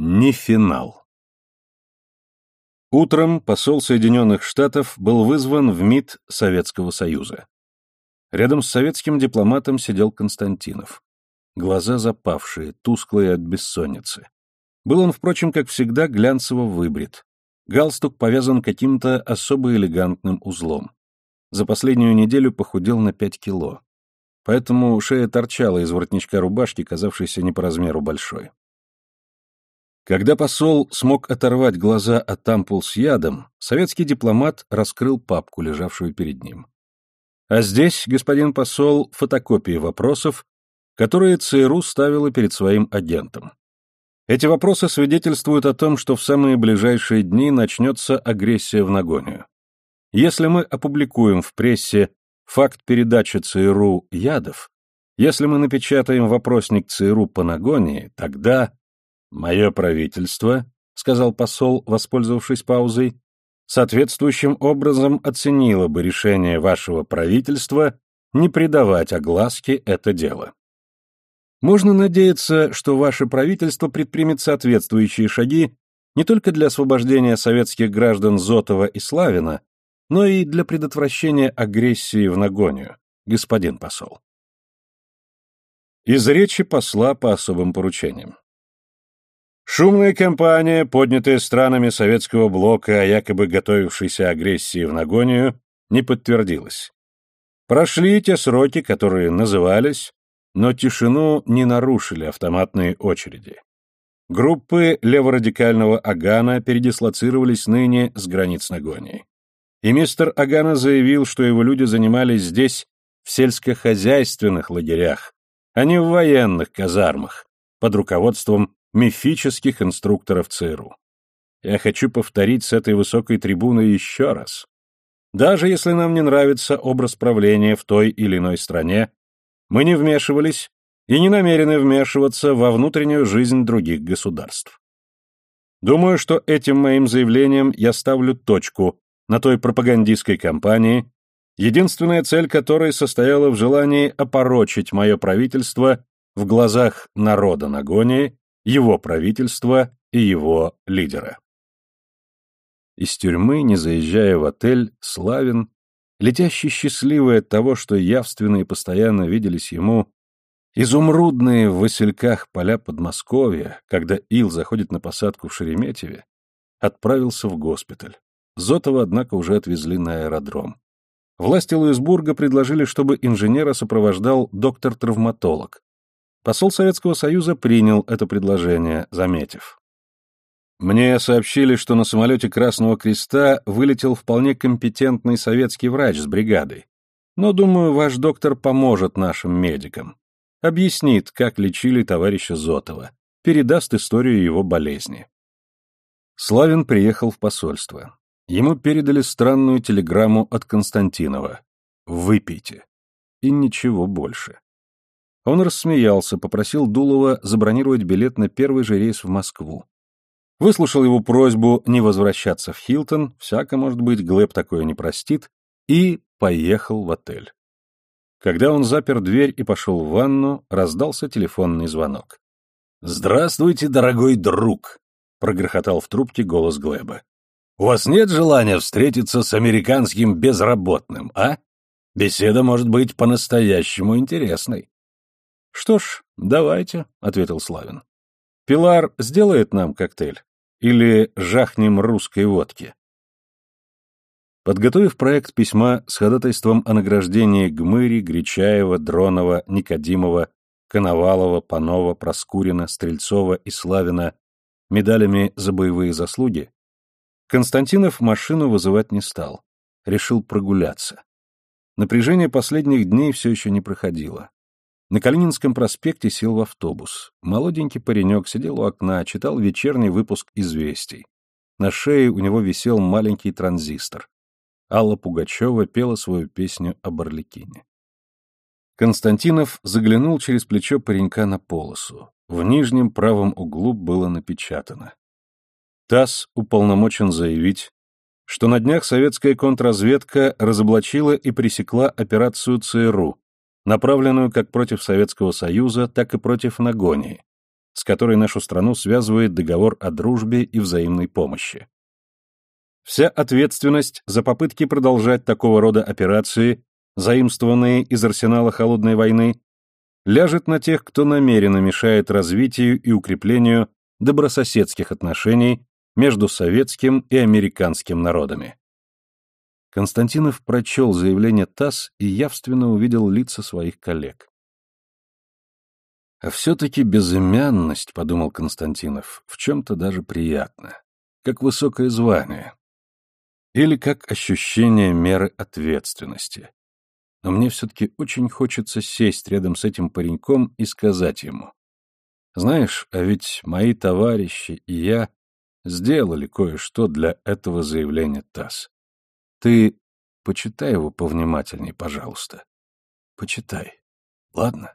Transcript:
Не финал. Утром посол Соединенных Штатов был вызван в МИД Советского Союза. Рядом с советским дипломатом сидел Константинов. Глаза запавшие, тусклые от бессонницы. Был он, впрочем, как всегда, глянцево выбрит. Галстук повязан каким-то особо элегантным узлом. За последнюю неделю похудел на пять кило. Поэтому шея торчала из воротничка рубашки, казавшейся не по размеру большой. Когда посол смог оторвать глаза от ампул с ядом, советский дипломат раскрыл папку, лежавшую перед ним. А здесь, господин посол, фотокопии вопросов, которые ЦРУ ставила перед своим агентом. Эти вопросы свидетельствуют о том, что в самые ближайшие дни начнется агрессия в Нагонию. Если мы опубликуем в прессе факт передачи ЦРУ ядов, если мы напечатаем вопросник ЦРУ по Нагонии, тогда «Мое правительство», — сказал посол, воспользовавшись паузой, «соответствующим образом оценило бы решение вашего правительства не придавать огласке это дело. Можно надеяться, что ваше правительство предпримет соответствующие шаги не только для освобождения советских граждан Зотова и Славина, но и для предотвращения агрессии в Нагонию, господин посол. Из речи посла по особым поручениям. Шумная кампания, поднятая странами советского блока о якобы готовившейся агрессии в Нагонию, не подтвердилась. Прошли те сроки, которые назывались, но тишину не нарушили автоматные очереди. Группы леворадикального Агана передислоцировались ныне с границ Нагонии. И мистер Агана заявил, что его люди занимались здесь в сельскохозяйственных лагерях, а не в военных казармах, под руководством мифических инструкторов ЦРУ. Я хочу повторить с этой высокой трибуны еще раз. Даже если нам не нравится образ правления в той или иной стране, мы не вмешивались и не намерены вмешиваться во внутреннюю жизнь других государств. Думаю, что этим моим заявлением я ставлю точку на той пропагандистской кампании, единственная цель которой состояла в желании опорочить мое правительство в глазах народа Нагонии его правительства и его лидера. Из тюрьмы, не заезжая в отель, Славин, летящий счастливый от того, что явственно и постоянно виделись ему изумрудные в васильках поля Подмосковья, когда Ил заходит на посадку в Шереметьеве, отправился в госпиталь. Зотова, однако, уже отвезли на аэродром. Власти Луисбурга предложили, чтобы инженера сопровождал доктор-травматолог, Посол Советского Союза принял это предложение, заметив. Мне сообщили, что на самолете Красного Креста вылетел вполне компетентный советский врач с бригадой. Но, думаю, ваш доктор поможет нашим медикам. Объяснит, как лечили товарища Зотова. Передаст историю его болезни. Славин приехал в посольство. Ему передали странную телеграмму от Константинова. «Выпейте». И ничего больше. Он рассмеялся, попросил Дулова забронировать билет на первый же рейс в Москву. Выслушал его просьбу не возвращаться в Хилтон, всяко, может быть, Глеб такое не простит, и поехал в отель. Когда он запер дверь и пошел в ванну, раздался телефонный звонок. «Здравствуйте, дорогой друг!» — прогрохотал в трубке голос Глеба. «У вас нет желания встретиться с американским безработным, а? Беседа может быть по-настоящему интересной». «Что ж, давайте», — ответил Славин. «Пилар сделает нам коктейль? Или жахнем русской водки?» Подготовив проект письма с ходатайством о награждении Гмыри, Гречаева, Дронова, Никодимова, Коновалова, Панова, Проскурина, Стрельцова и Славина медалями за боевые заслуги, Константинов машину вызывать не стал. Решил прогуляться. Напряжение последних дней все еще не проходило. На Калининском проспекте сел в автобус. Молоденький паренек сидел у окна, читал вечерний выпуск «Известий». На шее у него висел маленький транзистор. Алла Пугачева пела свою песню о Барликине. Константинов заглянул через плечо паренька на полосу. В нижнем правом углу было напечатано. ТАСС уполномочен заявить, что на днях советская контрразведка разоблачила и пресекла операцию ЦРУ, направленную как против Советского Союза, так и против Нагонии, с которой нашу страну связывает договор о дружбе и взаимной помощи. Вся ответственность за попытки продолжать такого рода операции, заимствованные из арсенала холодной войны, ляжет на тех, кто намеренно мешает развитию и укреплению добрососедских отношений между советским и американским народами. Константинов прочел заявление ТАСС и явственно увидел лица своих коллег. А все-таки безымянность, — подумал Константинов, — в чем-то даже приятно, как высокое звание. Или как ощущение меры ответственности. Но мне все-таки очень хочется сесть рядом с этим пареньком и сказать ему. Знаешь, а ведь мои товарищи и я сделали кое-что для этого заявления ТАСС. Ты почитай его повнимательней, пожалуйста. Почитай. Ладно?